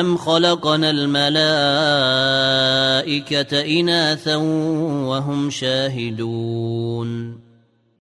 أم خلقنا الملائكة إناثا وهم شاهدون